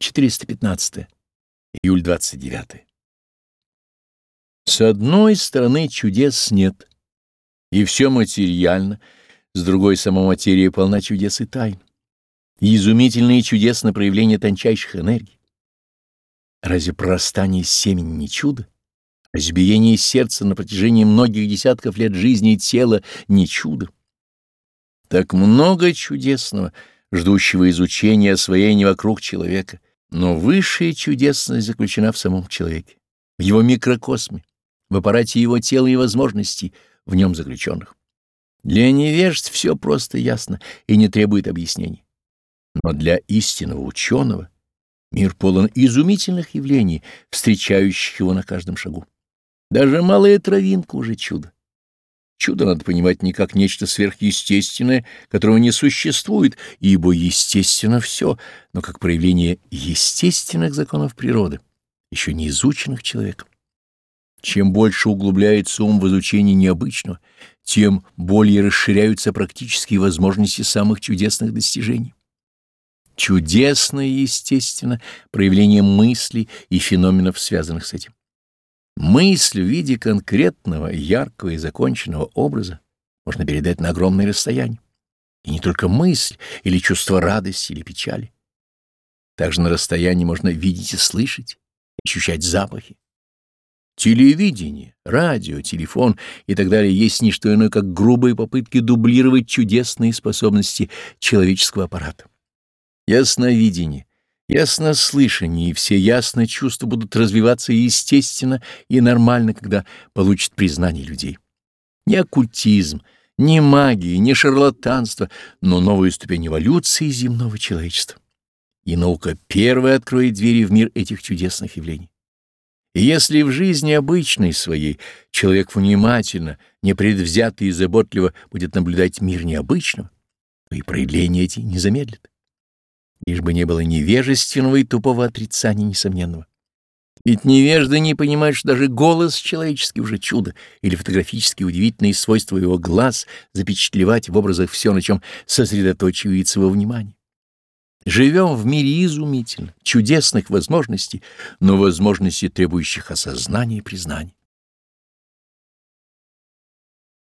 415. Июль 29. С одной стороны чудес нет, и все материально, с другой сама материя полна чудес и тайн, и изумительные чудесные проявления тончайших энергий. Разве прорастание семени не чудо? Разбиение сердца на протяжении многих десятков лет жизни тела не чудо. Так много чудесного, ждущего изучения и освоения вокруг человека, но высшая чудесность заключена в самом человеке, в его микрокосме, в аппарате его тела и возможностей, в нем заключенных. Для невежд все просто ясно и не требует объяснений. Но для истинного ученого мир полон изумительных явлений, встречающих его на каждом шагу. Даже малая травинка уже чудо. Чудо надо понимать не как нечто сверхъестественное, которого не существует, ибо естественно все, но как проявление естественных законов природы, еще не изученных человеком. Чем больше углубляется ум в изучении необычного, тем более расширяются практические возможности самых чудесных достижений. Чудесное, естественно, проявление мыслей и феноменов, связанных с этим. Мысль в виде конкретного, яркого и законченного образа можно передать на огромное расстояние. И не только мысль или чувство радости или печали. Также на расстоянии можно видеть и слышать, ощущать запахи. Телевидение, радио, телефон и так далее есть не что иное, как грубые попытки дублировать чудесные способности человеческого аппарата. Ясновидение, Яснослышание и все ясные чувства будут развиваться естественно и нормально, когда получат признание людей. Не оккультизм, не магия, не шарлатанство, но новую ступень эволюции земного человечества. И наука первая откроет двери в мир этих чудесных явлений. И если в жизни обычной своей человек внимательно, непредвзято и заботливо будет наблюдать мир необычного, то и проявления эти не замедлят лишь бы не было невежественного и тупого отрицания несомненного. Ведь невежды не понимают, что даже голос человеческий уже чудо, или фотографически удивительные свойства его глаз запечатлевать в образах все, на чем сосредоточивается его внимание. Живем в мире изумительно, чудесных возможностей, но возможностей, требующих осознания и признания.